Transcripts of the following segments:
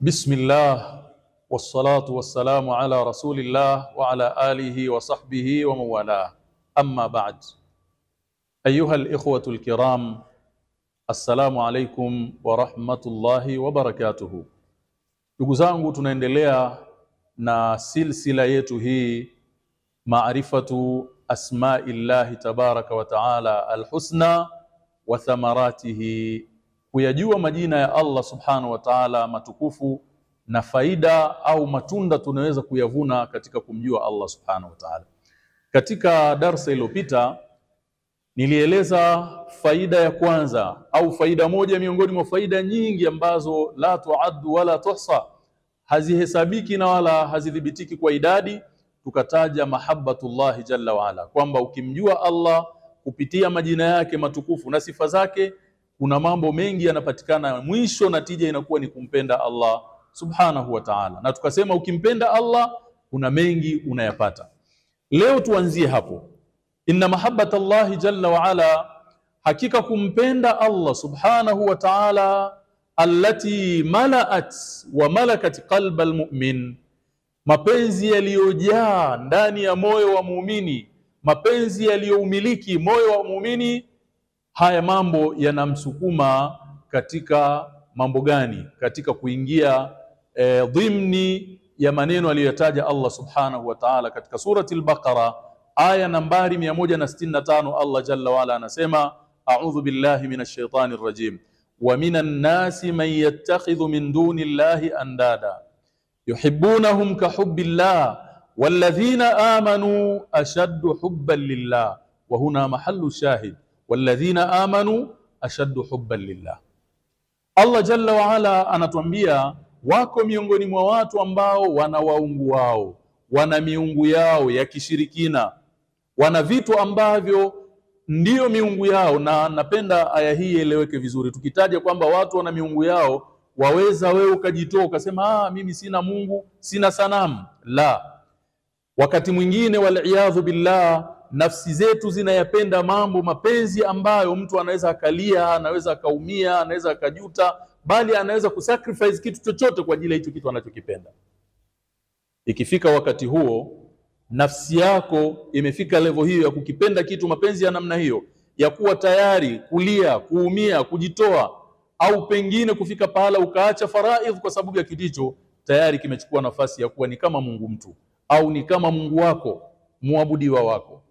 بسم الله والصلاة والسلام على رسول الله وعلى آله وصحبه ومن والاه أما بعد أيها الإخوة الكرام السلام عليكم ورحمة الله وبركاته. ndugu zangu tunaendelea na silsila yetu hii maarifatu asmaillahi tabaraka wa taala alhusna wa thamaratihi kuyajua majina ya Allah subhanahu wa ta'ala matukufu na faida au matunda tunaweza kuyavuna katika kumjua Allah subhanahu wa ta'ala. Katika darsa iliyopita nilieleza faida ya kwanza au faida moja miongoni mwa faida nyingi ambazo la tuaddu wala tuhsa, hazihesabiki na wala hazidhibitiki kwa idadi. Tukataja mahabbatullahi jalla waala, kwamba ukimjua Allah kupitia majina yake matukufu na sifa zake kuna mambo mengi yanapatikana, mwisho na tija inakuwa ni kumpenda Allah subhanahu wa ta'ala. Na tukasema ukimpenda Allah kuna mengi unayapata. Leo tuanzie hapo, inna mahabbata Allahi jalla wa ala, hakika kumpenda Allah subhanahu wa ta'ala, allati malaat wa malakat qalba almu'min, mapenzi yaliyojaa ndani ya moyo wa muumini, mapenzi yaliyoumiliki moyo wa muumini haya mambo yanamsukuma katika mambo gani? Katika kuingia e, dhimni ya maneno aliyoyataja Allah subhanahu wa ta'ala katika surati al-Baqara aya nambari 165. Allah jalla waala anasema a'udhu billahi minash shaitani rrajim wa minan nasi man yattakhidhu min duni llahi andada yuhibbunahum kahubbillah walladhina amanu ashaddu hubban lillah wa huna mahallu shahid walladhina amanu ashaddu hubban lillah. Allah jalla waala anatuambia wako miongoni mwa watu ambao wana waungu wao, wana miungu yao ya kishirikina, wana vitu ambavyo ndiyo miungu yao. Na napenda aya hii ieleweke vizuri. Tukitaja kwamba watu wana miungu yao, waweza wewe ukajitoa ukasema, ah, mimi sina Mungu, sina sanamu. La, wakati mwingine waliyadhu billah nafsi zetu zinayapenda mambo mapenzi ambayo mtu anaweza akalia, anaweza akaumia, anaweza akajuta, bali anaweza kusacrifice kitu chochote kwa ajili ya hicho kitu anachokipenda. Ikifika wakati huo, nafsi yako imefika levo hiyo ya kukipenda kitu, mapenzi ya namna hiyo, ya kuwa tayari kulia, kuumia, kujitoa, au pengine kufika pahala ukaacha faraidh kwa sababu ya kitu hicho, tayari kimechukua nafasi ya kuwa ni kama Mungu mtu au ni kama Mungu wako, muabudiwa wako.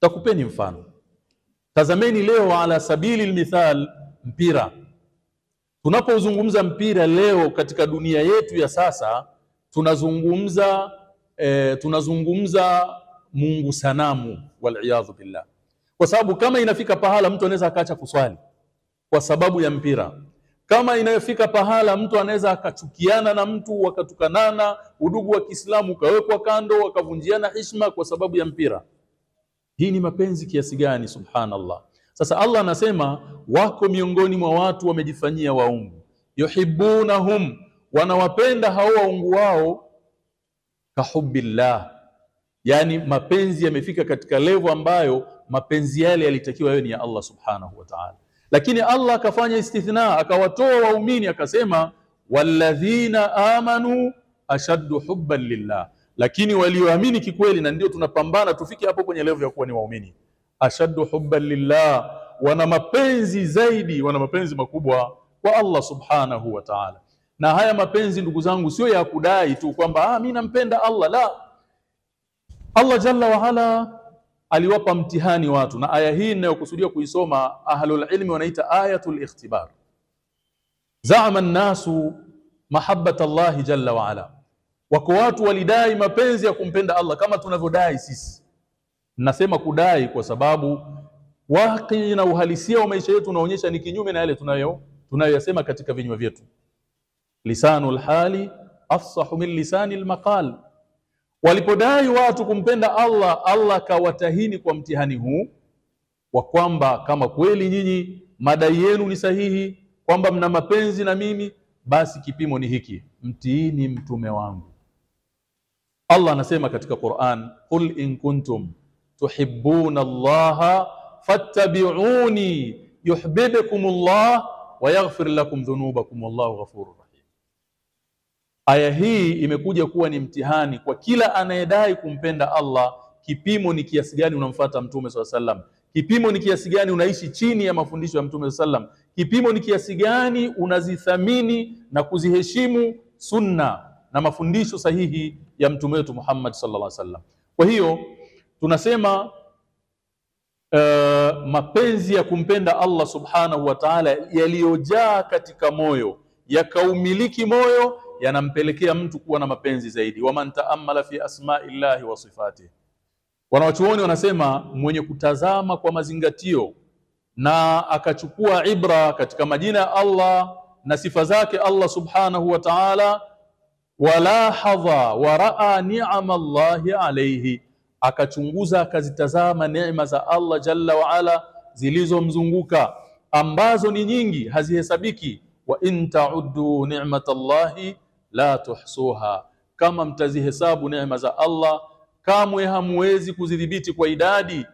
Takupeni mfano. Tazameni leo ala sabili lmithal, mpira. Tunapozungumza mpira leo katika dunia yetu ya sasa, tunazungumza e, tunazungumza Mungu sanamu, waliyadhu billah, kwa sababu kama inafika pahala mtu anaweza akaacha kuswali kwa sababu ya mpira, kama inayofika pahala mtu anaweza akachukiana na mtu wakatukanana, udugu wa Kiislamu ukawekwa kando, wakavunjiana heshima kwa sababu ya mpira. Hii ni mapenzi kiasi gani? Subhanallah. Sasa Allah anasema wako miongoni mwa watu wamejifanyia waungu, yuhibbunahum, wanawapenda hao waungu wao, kahubbillah, yani mapenzi yamefika katika levo ambayo mapenzi yale yalitakiwa yawe ni ya Allah subhanahu wa ta'ala, lakini Allah akafanya istithna, akawatoa waumini, akasema walladhina amanu ashaddu hubban lillah lakini walioamini kikweli, na ndio tunapambana tufike hapo kwenye level ya kuwa ni waumini, ashaddu hubban lillah, wana mapenzi zaidi, wana mapenzi makubwa kwa Allah subhanahu wa ta'ala. Na haya mapenzi ndugu zangu, sio ya kudai tu kwamba ah, mimi nampenda Allah. La, Allah jalla wa ala aliwapa mtihani watu, na aya hii ninayokusudia kuisoma ahlul ilmi wanaita ayatul ikhtibar. Zaama nnasu mahabbata Allahi jalla wa ala Wako watu walidai mapenzi ya kumpenda Allah kama tunavyodai sisi. Nasema kudai kwa sababu waki na uhalisia wa maisha yetu unaonyesha ni kinyume na yale tunayo tunayoyasema katika vinywa vyetu. Lisanul hali afsahu min lisanil maqal. Walipodai watu kumpenda Allah, Allah kawatahini kwa mtihani huu wa kwamba kama kweli nyinyi madai yenu ni sahihi kwamba mna mapenzi na mimi, basi kipimo ni hiki, mtiini mtume wangu. Allah anasema katika Qur'an, qul in kuntum tuhibbuna Allaha fattabi'uni yuhibbukum Allah wa yaghfir lakum dhunubakum wallahu ghafurur rahim. aya hii imekuja kuwa ni mtihani kwa kila anayedai kumpenda Allah. Kipimo ni kiasi gani unamfuata Mtume swalla sallam, kipimo ni kiasi gani unaishi chini ya mafundisho ya Mtume sallam, kipimo ni kiasi gani unazithamini na kuziheshimu sunna na mafundisho sahihi ya mtume wetu Muhammad sallallahu alaihi wasallam. Kwa hiyo tunasema uh, mapenzi ya kumpenda Allah subhanahu wa ta'ala yaliyojaa katika moyo yakaumiliki moyo yanampelekea mtu kuwa na mapenzi zaidi. waman taammala fi asma'illahi wa sifatihi, wanawachuoni wanasema mwenye kutazama kwa mazingatio na akachukua ibra katika majina ya Allah na sifa zake Allah subhanahu wa ta'ala walahadha waraa ni'ama Allahi alayhi, akachunguza akazitazama neema za Allah jalla waala zilizomzunguka ambazo ni nyingi hazihesabiki. wa in ta'uddu ni'matallahi la tuhsuha, kama mtazihesabu neema za Allah kamwe hamwezi kuzidhibiti kwa idadi.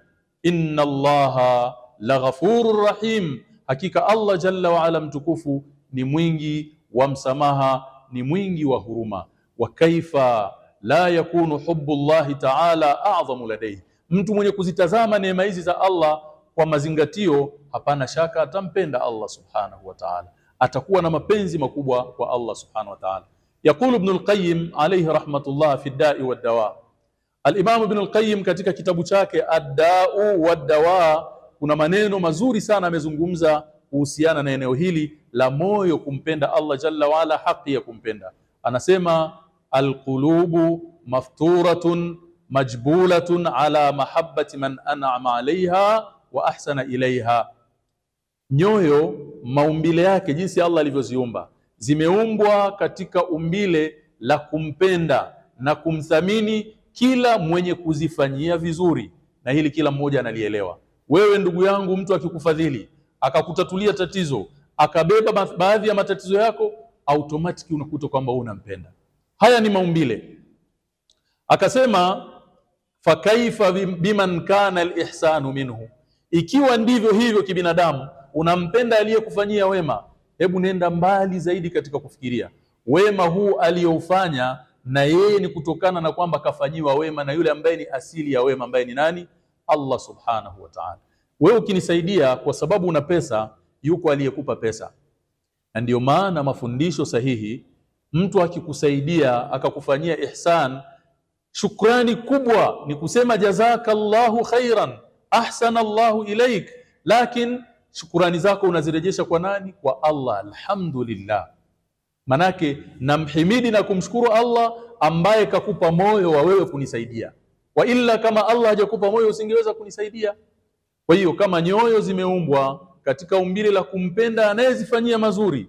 inna Allaha laghafurur rahim, hakika Allah jalla waala mtukufu ni mwingi wa msamaha ni mwingi wa huruma. wa kaifa la yakunu hubbu llahi ta'ala adhamu ladaihi, mtu mwenye kuzitazama neema hizi za Allah kwa mazingatio, hapana shaka atampenda Allah subhanahu wa ta'ala, atakuwa na mapenzi makubwa kwa Allah subhanahu wa ta'ala. Yaqulu Ibn al-Qayyim alayhi rahmatullah fi ad-da'i wad-dawa, al-Imam Ibn al-Qayyim katika kitabu chake ad-da'u wad-dawa, kuna maneno mazuri sana amezungumza kuhusiana na eneo hili la moyo kumpenda Allah jalla waala, haki ya kumpenda. Anasema alqulubu mafturatun majbulatun ala mahabbati man an'ama alaiha wa ahsana ilaiha, nyoyo maumbile yake jinsi Allah alivyoziumba zimeumbwa katika umbile la kumpenda na kumthamini kila mwenye kuzifanyia vizuri, na hili kila mmoja analielewa. Wewe ndugu yangu, mtu akikufadhili akakutatulia tatizo akabeba baadhi ya matatizo yako, automatic unakuta kwamba wewe unampenda. Haya ni maumbile. Akasema fakaifa biman kana alihsanu minhu, ikiwa ndivyo hivyo kibinadamu, unampenda aliyekufanyia wema, hebu nenda mbali zaidi katika kufikiria wema huu aliyoufanya, na yeye ni kutokana na kwamba kafanyiwa wema na yule ambaye ni asili ya wema, ambaye ni nani? Allah subhanahu wa ta'ala. Wewe ukinisaidia kwa sababu una pesa, yuko aliyekupa pesa. Na ndio maana mafundisho sahihi, mtu akikusaidia akakufanyia ihsan, shukrani kubwa ni kusema jazakallahu khairan ahsana Allahu ilaik, lakin shukrani zako unazirejesha kwa nani? Kwa Allah. Alhamdulillah, manake namhimidi na kumshukuru Allah ambaye kakupa moyo wa wewe kunisaidia, wa illa kama Allah hajakupa moyo usingeweza kunisaidia. Kwa hiyo kama nyoyo zimeumbwa katika umbile la kumpenda anayezifanyia mazuri,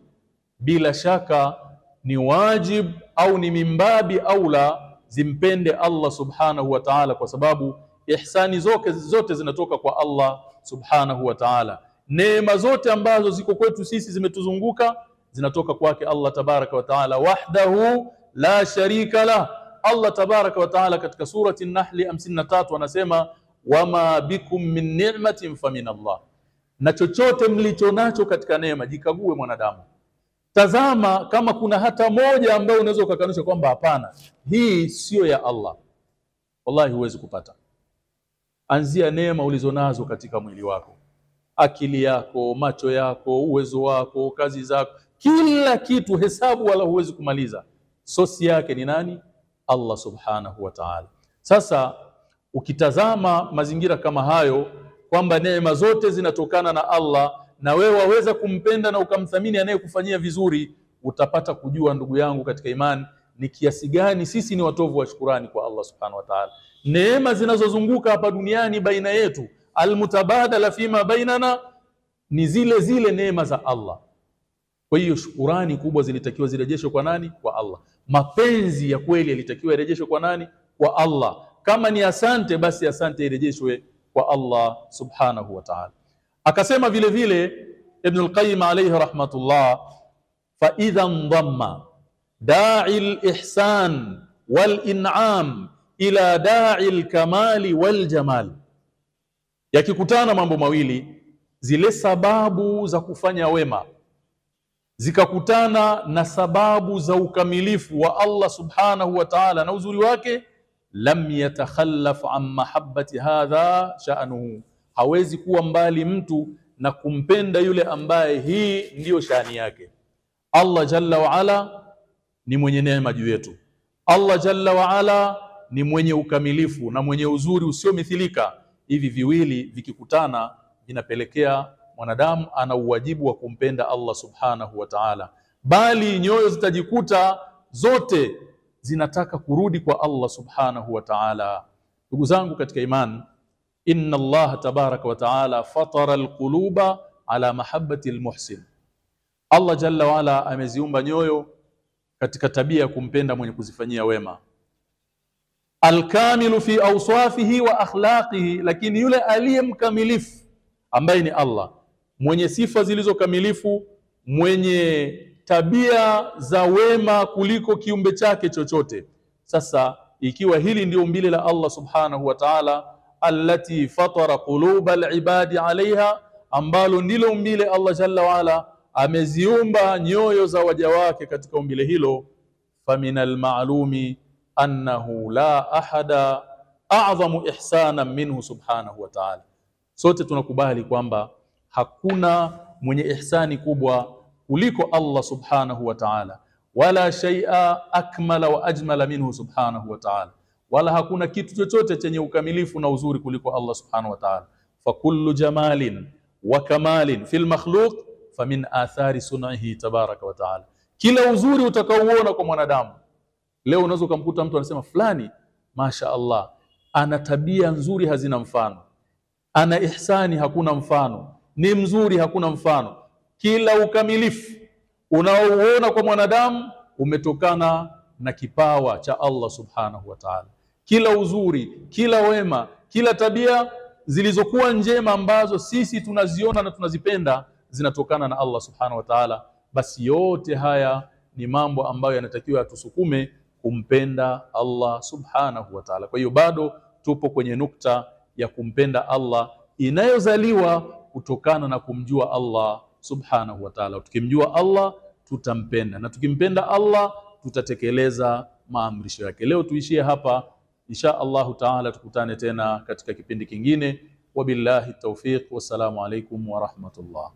bila shaka ni wajib au ni mimbabi aula zimpende Allah subhanahu wa ta'ala, kwa sababu ihsani zote, zote zinatoka kwa Allah subhanahu wa ta'ala. Neema zote ambazo ziko kwetu sisi zimetuzunguka zinatoka kwake Allah tabaraka wa ta'ala, wahdahu la sharika lah. Allah tabaraka wa ta'ala katika surati An-Nahl 53 anasema wama bikum min ni'matin fa min Allah, na chochote mlicho nacho katika neema, jikague mwanadamu, tazama kama kuna hata moja ambayo unaweza ukakanusha kwamba hapana, hii siyo ya Allah, wallahi huwezi kupata. Anzia neema ulizonazo katika mwili wako, akili yako, macho yako, uwezo wako, kazi zako, kila kitu, hesabu wala huwezi kumaliza. Sosi yake ni nani? Allah subhanahu wa ta'ala. Sasa ukitazama mazingira kama hayo kwamba neema zote zinatokana na Allah na wewe waweza kumpenda na ukamthamini anayekufanyia vizuri, utapata kujua ndugu yangu katika imani ni kiasi gani sisi ni watovu wa shukurani kwa Allah subhanahu wa ta'ala. Neema zinazozunguka hapa duniani baina yetu, almutabadala fima bainana, ni zile zile neema za Allah. Kwa hiyo shukurani kubwa zilitakiwa zirejeshwe kwa nani? Kwa Allah. Mapenzi ya kweli yalitakiwa yarejeshwe kwa nani? Kwa Allah. Kama ni asante, basi asante irejeshwe kwa Allah subhanahu wa ta'ala. Akasema vile vile Ibn al-Qayyim alayhi rahmatullah, fa idha ndamma da'i al-ihsan wal-in'am ila da'i al-kamali wal-jamal, yakikutana mambo mawili, zile sababu za kufanya wema zikakutana na sababu za ukamilifu wa Allah subhanahu wa ta'ala na uzuri wake, lam yatakhallaf an mahabbati hadha sha'nuhu, hawezi kuwa mbali mtu na kumpenda yule ambaye hii ndiyo shani yake. Allah jalla wa ala ni mwenye neema juu yetu. Allah jalla wa ala ni mwenye ukamilifu na mwenye uzuri usiomithilika. Hivi viwili vikikutana vinapelekea mwanadamu ana uwajibu wa kumpenda Allah subhanahu wa ta'ala, bali nyoyo zitajikuta zote zinataka kurudi kwa Allah subhanahu wa ta'ala. Ndugu zangu katika imani, inna Allah tabaraka wa ta'ala fatara alquluba ala mahabbati almuhsin, Allah jalla waala ameziumba nyoyo katika tabia ya kumpenda mwenye kuzifanyia wema alkamilu fi awsafihi wa akhlaqihi, lakini yule aliye mkamilifu ambaye ni Allah mwenye sifa zilizokamilifu, mwenye tabia za wema kuliko kiumbe chake chochote. Sasa ikiwa hili ndio umbile la Allah subhanahu wa ta'ala, allati fatara quluba alibadi alaiha, ambalo ndilo umbile Allah jalla waala ameziumba nyoyo za waja wake katika umbile hilo, famin almalumi annahu la ahada a'zamu ihsanan minhu subhanahu wa ta'ala. Sote tunakubali kwamba hakuna mwenye ihsani kubwa kuliko Allah subhanahu wa ta'ala, wala shay'a akmala wa ajmala minhu subhanahu wa ta'ala, wala hakuna kitu chochote chenye ukamilifu na uzuri kuliko Allah subhanahu wa ta'ala. Fa kullu jamalin wa kamalin fil makhluq famin athari sun'ihi tabaraka wa ta'ala, kila uzuri utakaouona kwa mwanadamu. Leo unaweza ukamkuta mtu anasema fulani, masha Allah, ana tabia nzuri hazina mfano, ana ihsani hakuna mfano, ni mzuri hakuna mfano. Kila ukamilifu unaouona kwa mwanadamu umetokana na kipawa cha Allah subhanahu wa ta'ala. Kila uzuri, kila wema, kila tabia zilizokuwa njema ambazo sisi tunaziona na tunazipenda zinatokana na Allah subhanahu wa ta'ala. Basi yote haya ni mambo ambayo yanatakiwa yatusukume kumpenda Allah subhanahu wa ta'ala. Kwa hiyo bado tupo kwenye nukta ya kumpenda Allah inayozaliwa kutokana na kumjua Allah subhanahu wa ta'ala. Tukimjua Allah tutampenda, na tukimpenda Allah tutatekeleza maamrisho yake. Leo tuishie hapa, insha Allahu taala, tukutane tena katika kipindi kingine. Wabillahi tawfiq, wassalamu alaikum wa rahmatullah.